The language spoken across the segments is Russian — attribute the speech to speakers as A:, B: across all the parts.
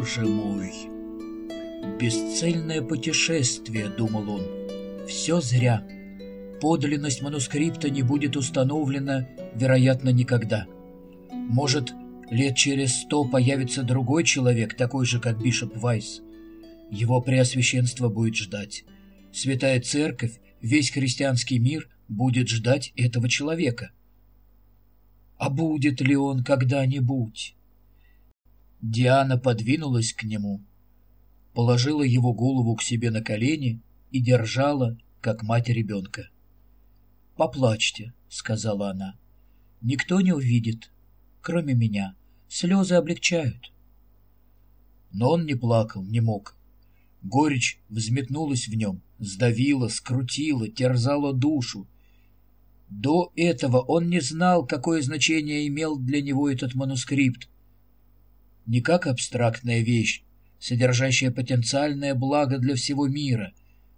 A: Боже мой! Бесцельное путешествие, думал он. Все зря. Подлинность манускрипта не будет установлена, вероятно, никогда. Может, лет через сто появится другой человек, такой же, как Бишоп Вайс. Его преосвященство будет ждать. Святая Церковь, весь христианский мир будет ждать этого человека. А будет ли он когда-нибудь? Диана подвинулась к нему, положила его голову к себе на колени и держала, как мать ребенка. «Поплачьте», — сказала она. «Никто не увидит, кроме меня. Слезы облегчают». Но он не плакал, не мог. Горечь взметнулась в нем, сдавила, скрутила, терзала душу. До этого он не знал, какое значение имел для него этот манускрипт. Не как абстрактная вещь, содержащая потенциальное благо для всего мира,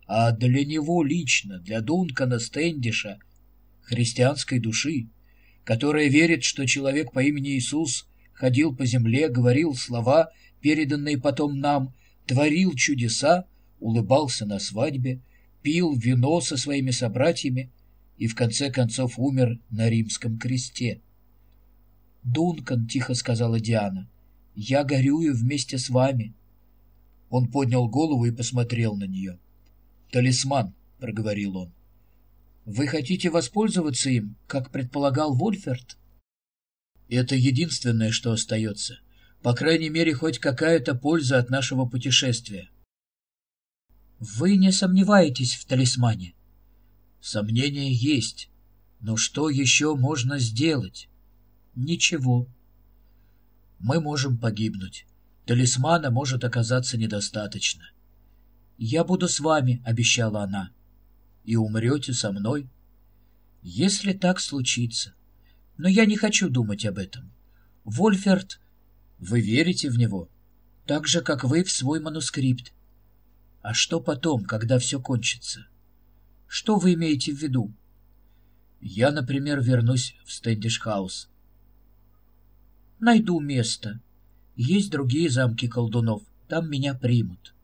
A: а для него лично, для Дункана Стэндиша, христианской души, которая верит, что человек по имени Иисус ходил по земле, говорил слова, переданные потом нам, творил чудеса, улыбался на свадьбе, пил вино со своими собратьями и в конце концов умер на римском кресте. «Дункан», — тихо сказала Диана, — «я горюю вместе с вами». Он поднял голову и посмотрел на нее. «Талисман», — проговорил он. «Вы хотите воспользоваться им, как предполагал Вольферт?» «Это единственное, что остается. По крайней мере, хоть какая-то польза от нашего путешествия». «Вы не сомневаетесь в талисмане?» «Сомнения есть. Но что еще можно сделать?» «Ничего. Мы можем погибнуть. Талисмана может оказаться недостаточно. «Я буду с вами», — обещала она. «И умрете со мной?» «Если так случится. Но я не хочу думать об этом. Вольферт, вы верите в него, так же, как вы в свой манускрипт. А что потом, когда все кончится? Что вы имеете в виду?» «Я, например, вернусь в Стэндиш-хаус». «Найду место», есть другие замки колдунов, там меня примут.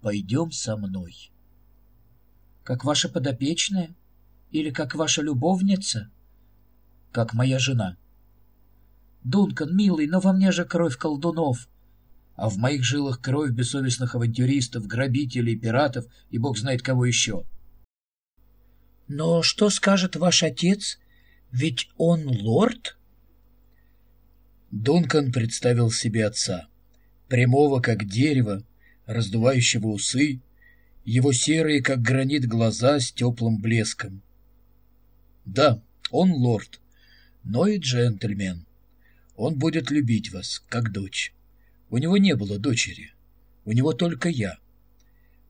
A: Пойдем со мной. Как ваша подопечная? Или как ваша любовница? Как моя жена. Дункан, милый, но во мне же кровь колдунов. А в моих жилах кровь бессовестных авантюристов, грабителей, пиратов и бог знает кого еще. Но что скажет ваш отец? Ведь он лорд? — Дункан представил себе отца, прямого как дерево, раздувающего усы, его серые, как гранит, глаза с теплым блеском. Да, он лорд, но и джентльмен. Он будет любить вас, как дочь. У него не было дочери, у него только я.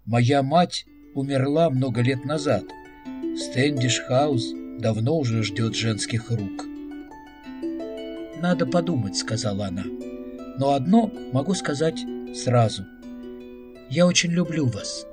A: Моя мать умерла много лет назад. Стэндиш Хаус давно уже ждет женских рук. «Надо подумать», — сказала она. «Но одно могу сказать сразу. Я очень люблю вас».